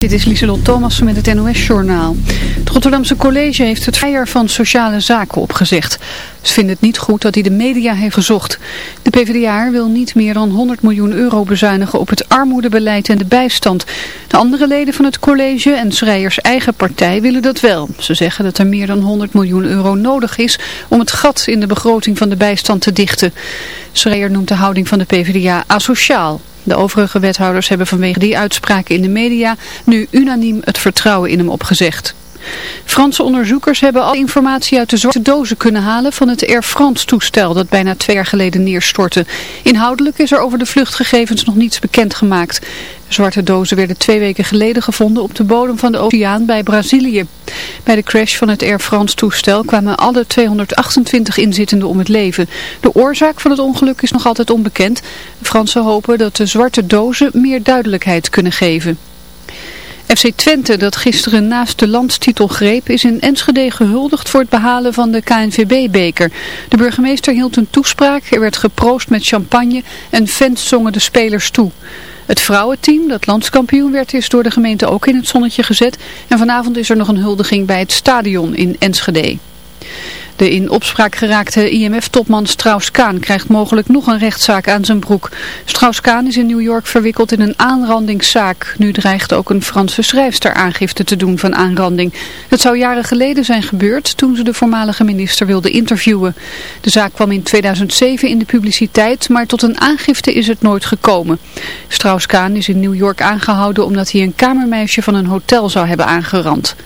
Dit is Lieselot Thomassen met het NOS-journaal. Het Rotterdamse college heeft het feier van sociale zaken opgezegd. Ze vinden het niet goed dat hij de media heeft gezocht. De PvdA wil niet meer dan 100 miljoen euro bezuinigen op het armoedebeleid en de bijstand. De andere leden van het college en Schreiers eigen partij willen dat wel. Ze zeggen dat er meer dan 100 miljoen euro nodig is om het gat in de begroting van de bijstand te dichten. Schreier noemt de houding van de PvdA asociaal. De overige wethouders hebben vanwege die uitspraken in de media nu unaniem het vertrouwen in hem opgezegd. Franse onderzoekers hebben al informatie uit de zwarte dozen kunnen halen van het Air France toestel dat bijna twee jaar geleden neerstortte. Inhoudelijk is er over de vluchtgegevens nog niets bekendgemaakt. De zwarte dozen werden twee weken geleden gevonden op de bodem van de oceaan bij Brazilië. Bij de crash van het Air France toestel kwamen alle 228 inzittenden om het leven. De oorzaak van het ongeluk is nog altijd onbekend. Fransen hopen dat de zwarte dozen meer duidelijkheid kunnen geven. FC Twente, dat gisteren naast de landstitel greep, is in Enschede gehuldigd voor het behalen van de KNVB-beker. De burgemeester hield een toespraak, er werd geproost met champagne en fans zongen de spelers toe. Het vrouwenteam, dat landskampioen werd, is door de gemeente ook in het zonnetje gezet. En vanavond is er nog een huldiging bij het stadion in Enschede. De in opspraak geraakte IMF-topman Strauss-Kaan krijgt mogelijk nog een rechtszaak aan zijn broek. Strauss-Kaan is in New York verwikkeld in een aanrandingszaak. Nu dreigt ook een Franse schrijfster aangifte te doen van aanranding. Het zou jaren geleden zijn gebeurd toen ze de voormalige minister wilde interviewen. De zaak kwam in 2007 in de publiciteit, maar tot een aangifte is het nooit gekomen. Strauss-Kaan is in New York aangehouden omdat hij een kamermeisje van een hotel zou hebben aangerand.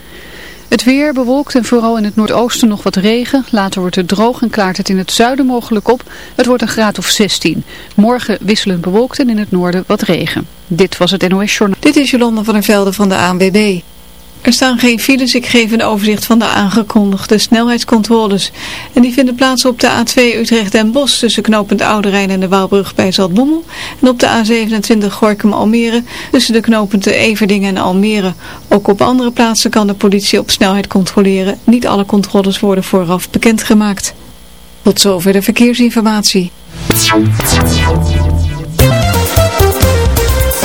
Het weer bewolkt en vooral in het noordoosten nog wat regen. Later wordt het droog en klaart het in het zuiden mogelijk op. Het wordt een graad of 16. Morgen wisselend bewolkt en in het noorden wat regen. Dit was het NOS Journal. Dit is Jolanda van der Velde van de ANWB. Er staan geen files, ik geef een overzicht van de aangekondigde snelheidscontroles. En die vinden plaats op de A2 Utrecht en Bos tussen knooppunt Oude Rijn en de Waalbrug bij Zaltbommel. En op de A27 Gorkum Almere tussen de knooppunten Everdingen en Almere. Ook op andere plaatsen kan de politie op snelheid controleren. Niet alle controles worden vooraf bekendgemaakt. Tot zover de verkeersinformatie.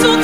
tout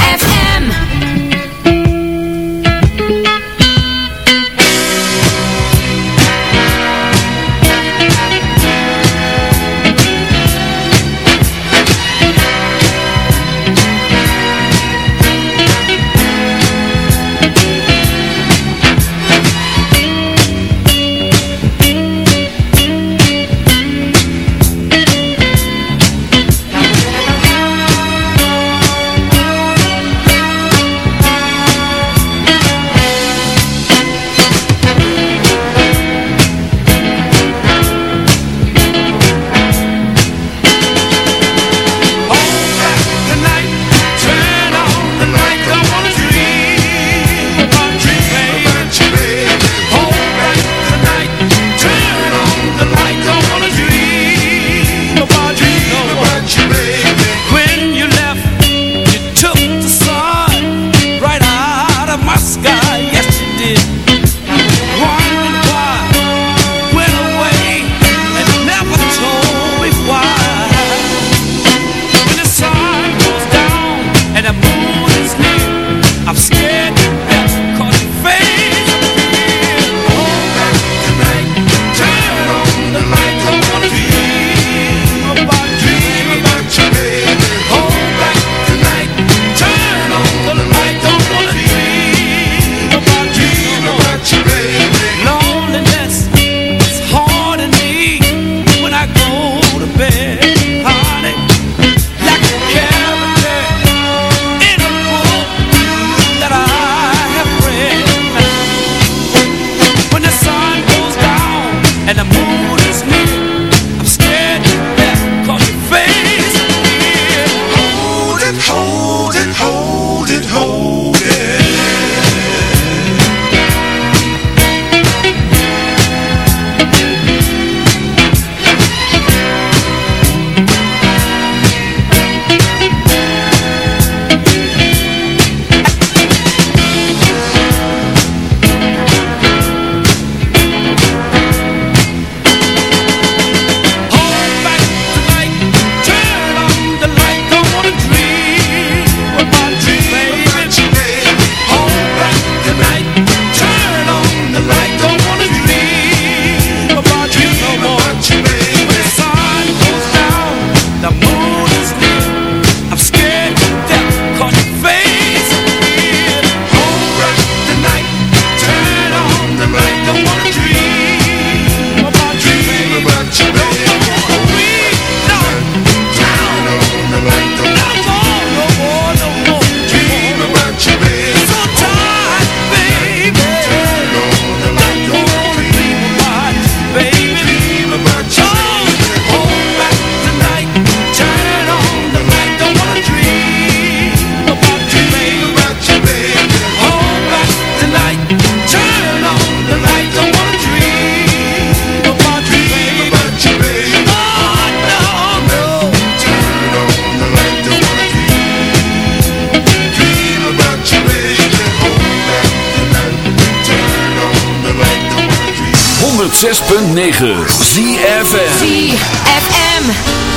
106.9 ZFM ZFM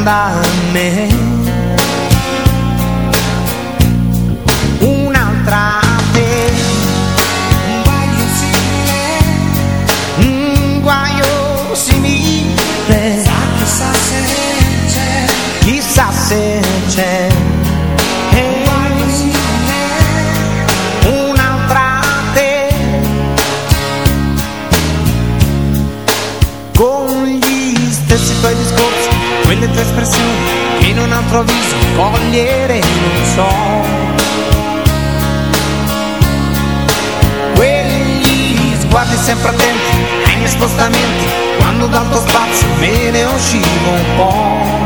stand by me. Un'altra te. Un guaio simile un guaio simile. Chissà se c'è chissà se c'è. le tue espressioni che in un altro viso cogliere non so. Quelli sguardi sempre attenti ai miei spostamenti, quando dal tuo spazio me ne uscivo un po'.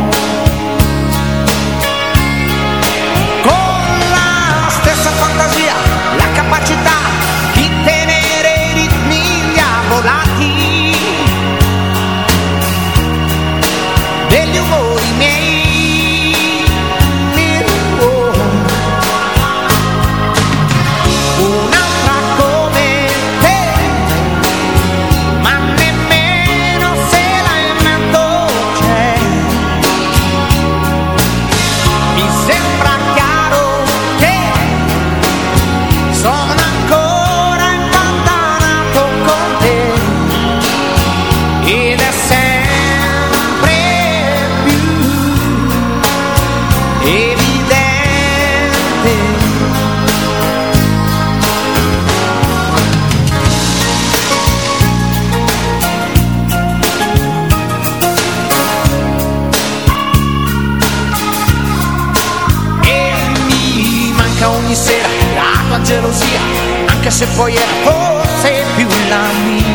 gelosia, anche se poi è oh, forse più la mia.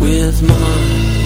with mine